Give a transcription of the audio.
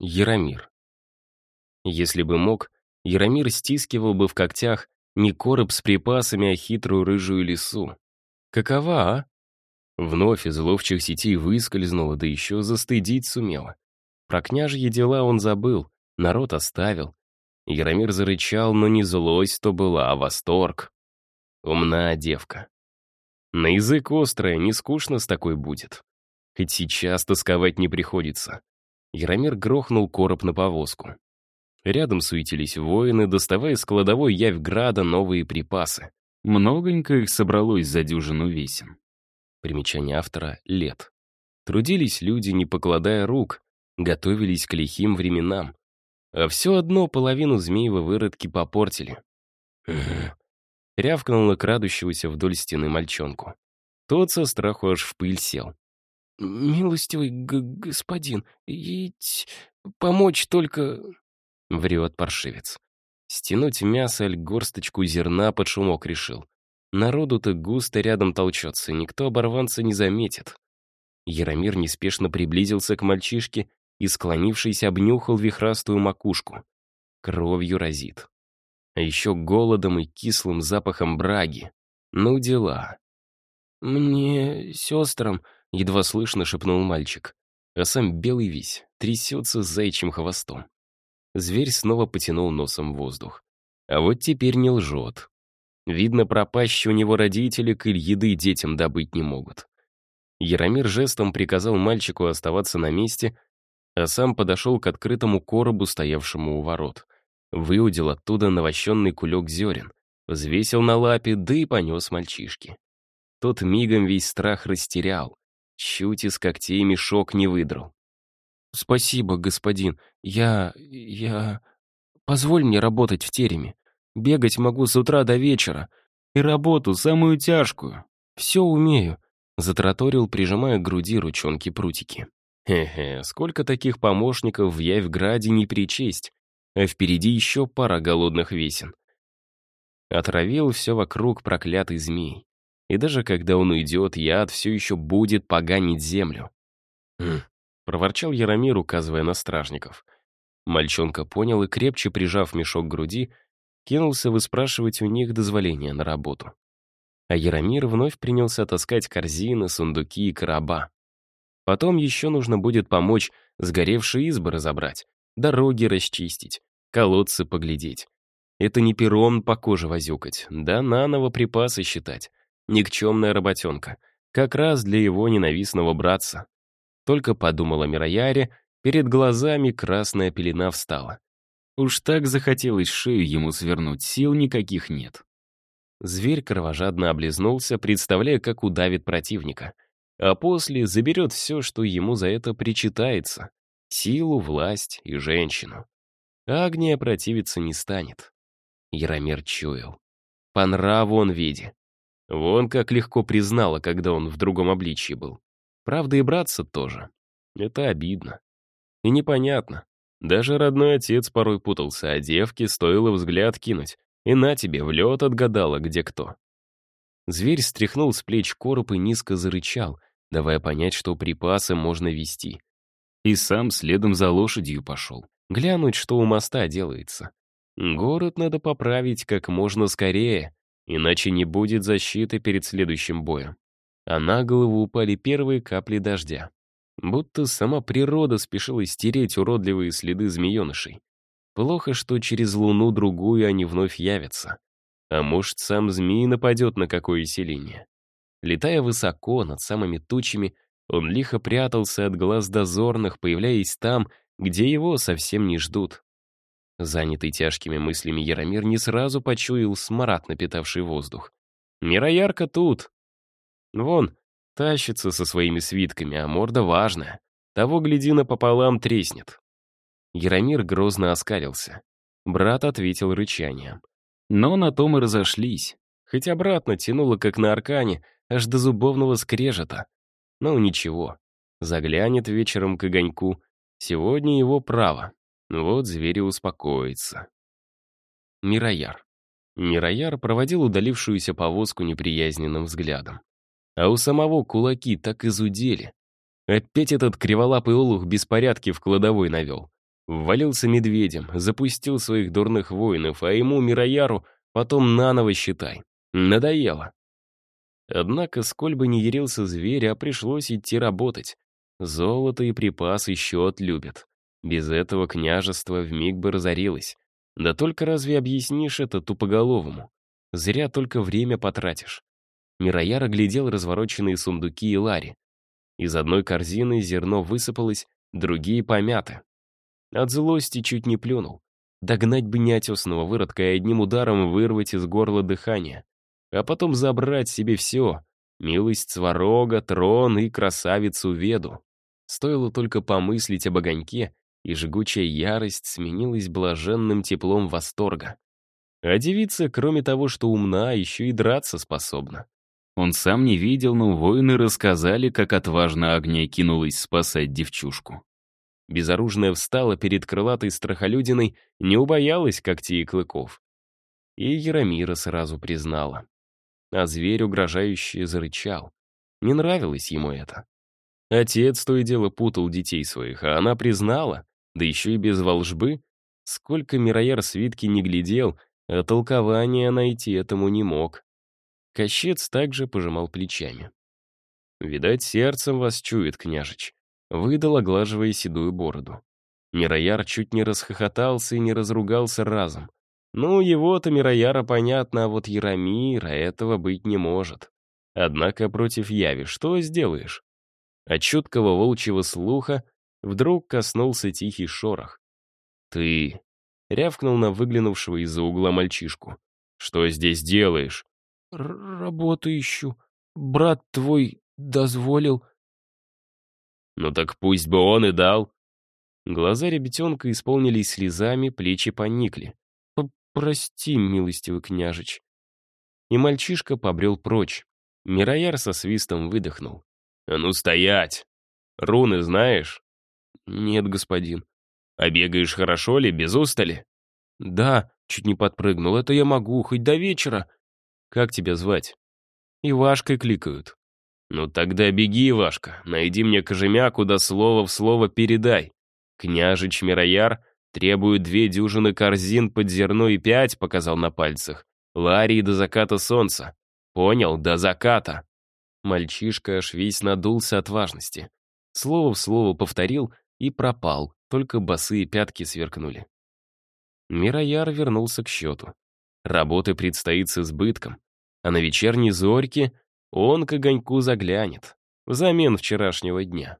Яромир. Если бы мог, Яромир стискивал бы в когтях не короб с припасами, а хитрую рыжую лису. Какова, а? Вновь из ловчих сетей выскользнула, да еще застыдить сумела. Про княжьи дела он забыл, народ оставил. Яромир зарычал, но не злость то была, а восторг. Умна девка. На язык острая, не скучно с такой будет. Хоть сейчас тосковать не приходится. Яромир грохнул короб на повозку. Рядом суетились воины, доставая из кладовой Явьграда новые припасы. Многонько их собралось за дюжину весен. Примечание автора — лет. Трудились люди, не покладая рук, готовились к лихим временам. А все одно половину змеева выродки попортили. Рявкнул на крадущегося вдоль стены мальчонку. Тот со страху аж в пыль сел. «Милостивый господин, ведь помочь только...» Врет паршивец. Стянуть мясо аль горсточку зерна под шумок решил. Народу-то густо рядом толчется, никто оборванца не заметит. Яромир неспешно приблизился к мальчишке и, склонившись, обнюхал вихрастую макушку. Кровью разит. А еще голодом и кислым запахом браги. Ну дела. «Мне, сестрам, — едва слышно шепнул мальчик. А сам белый весь, трясется зайчим хвостом. Зверь снова потянул носом воздух. А вот теперь не лжет. Видно, пропащие у него родители коль еды детям добыть не могут. Яромир жестом приказал мальчику оставаться на месте, а сам подошел к открытому коробу, стоявшему у ворот. Выудил оттуда навощенный кулек зерен, взвесил на лапе, да и понес мальчишки. Тот мигом весь страх растерял. Чуть из когтей мешок не выдрал. «Спасибо, господин. Я... я... Позволь мне работать в тереме. Бегать могу с утра до вечера. И работу, самую тяжкую. Все умею», — затраторил, прижимая к груди ручонки-прутики. «Хе-хе, сколько таких помощников в Явграде не причесть, а впереди еще пара голодных весен». Отравил все вокруг проклятый змей. И даже когда он уйдет, яд все еще будет поганить землю. «Хм», — проворчал Яромир, указывая на стражников. Мальчонка понял и, крепче прижав мешок к груди, кинулся выспрашивать у них дозволения на работу. А Яромир вновь принялся таскать корзины, сундуки и короба. Потом еще нужно будет помочь сгоревшие избы разобрать, дороги расчистить, колодцы поглядеть. Это не пером по коже возюкать, да наново припасы считать. Никчемная работенка. Как раз для его ненавистного братца. Только подумала Мирояре, перед глазами красная пелена встала. Уж так захотелось шею ему свернуть, сил никаких нет. Зверь кровожадно облизнулся, представляя, как удавит противника. А после заберет все, что ему за это причитается. Силу, власть и женщину. Агния противиться не станет. Яромир чуял. По нраву он виде. Вон как легко признала, когда он в другом обличье был. Правда, и браться тоже. Это обидно. И непонятно. Даже родной отец порой путался, а девке стоило взгляд кинуть. И на тебе, в лед отгадала, где кто. Зверь стряхнул с плеч короб и низко зарычал, давая понять, что припасы можно вести. И сам следом за лошадью пошел. Глянуть, что у моста делается. Город надо поправить как можно скорее, Иначе не будет защиты перед следующим боем. А на голову упали первые капли дождя. Будто сама природа спешила стереть уродливые следы змеенышей. Плохо, что через луну-другую они вновь явятся. А может, сам змей нападет на какое селение. Летая высоко над самыми тучами, он лихо прятался от глаз дозорных, появляясь там, где его совсем не ждут. Занятый тяжкими мыслями Яромир не сразу почуял смрад, напитавший воздух. Мироярка тут. Вон, тащится со своими свитками, а морда важная. Того, гляди, напополам треснет. Яромир грозно оскалился. Брат ответил рычанием. Но на том и разошлись. Хоть обратно тянуло, как на аркане, аж до зубовного скрежета. Но ничего. Заглянет вечером к огоньку. Сегодня его право. Вот зверь успокоится. Мирояр. Мирояр проводил удалившуюся повозку неприязненным взглядом. А у самого кулаки так изудели. Опять этот криволапый олух беспорядки в кладовой навел. Ввалился медведем, запустил своих дурных воинов, а ему, Мирояру, потом наново считай. Надоело. Однако, сколь бы не ярился зверь, а пришлось идти работать. Золото и припасы счет любят. Без этого княжество вмиг бы разорилось. Да только разве объяснишь это тупоголовому? Зря только время потратишь. Мирояр оглядел развороченные сундуки и лари. Из одной корзины зерно высыпалось, другие помяты. От злости чуть не плюнул. Догнать бы неотесного выродка и одним ударом вырвать из горла дыхание. А потом забрать себе все. Милость сварога, трон и красавицу Веду. Стоило только помыслить об огоньке, и жгучая ярость сменилась блаженным теплом восторга. А девица, кроме того, что умна, еще и драться способна. Он сам не видел, но воины рассказали, как отважно огня кинулась спасать девчушку. Безоружная встала перед крылатой страхолюдиной, не убоялась когтей и клыков. И Яромира сразу признала. А зверь угрожающе зарычал. Не нравилось ему это. Отец то и дело путал детей своих, а она признала, да еще и без волжбы. Сколько Мирояр свитки не глядел, а толкования найти этому не мог. Кощец также пожимал плечами. «Видать, сердцем вас чует, княжич», — выдал, оглаживая седую бороду. Мирояр чуть не расхохотался и не разругался разом. Ну, его-то Мирояра понятно, а вот Яромира этого быть не может. Однако против Яви что сделаешь? От чуткого волчьего слуха вдруг коснулся тихий шорох. «Ты...» — рявкнул на выглянувшего из-за угла мальчишку. «Что здесь делаешь?» «Работу ищу. Брат твой дозволил». «Ну так пусть бы он и дал». Глаза ребятенка исполнились слезами, плечи поникли. «Прости, милостивый княжич». И мальчишка побрел прочь. Мирояр со свистом выдохнул. «А ну стоять! Руны знаешь?» «Нет, господин». «А бегаешь хорошо ли, без устали?» «Да», — чуть не подпрыгнул, «это я могу, хоть до вечера». «Как тебя звать?» «Ивашкой кликают». «Ну тогда беги, Ивашка, найди мне кожемя, куда слово в слово передай. Княжич Мирояр требует две дюжины корзин под зерно и пять, показал на пальцах. Ларии до заката солнца. Понял, до заката». Мальчишка аж весь надулся от важности. Слово в слово повторил и пропал, только босые пятки сверкнули. Мирояр вернулся к счету. Работы предстоит с избытком, а на вечерней зорьке он к огоньку заглянет, взамен вчерашнего дня.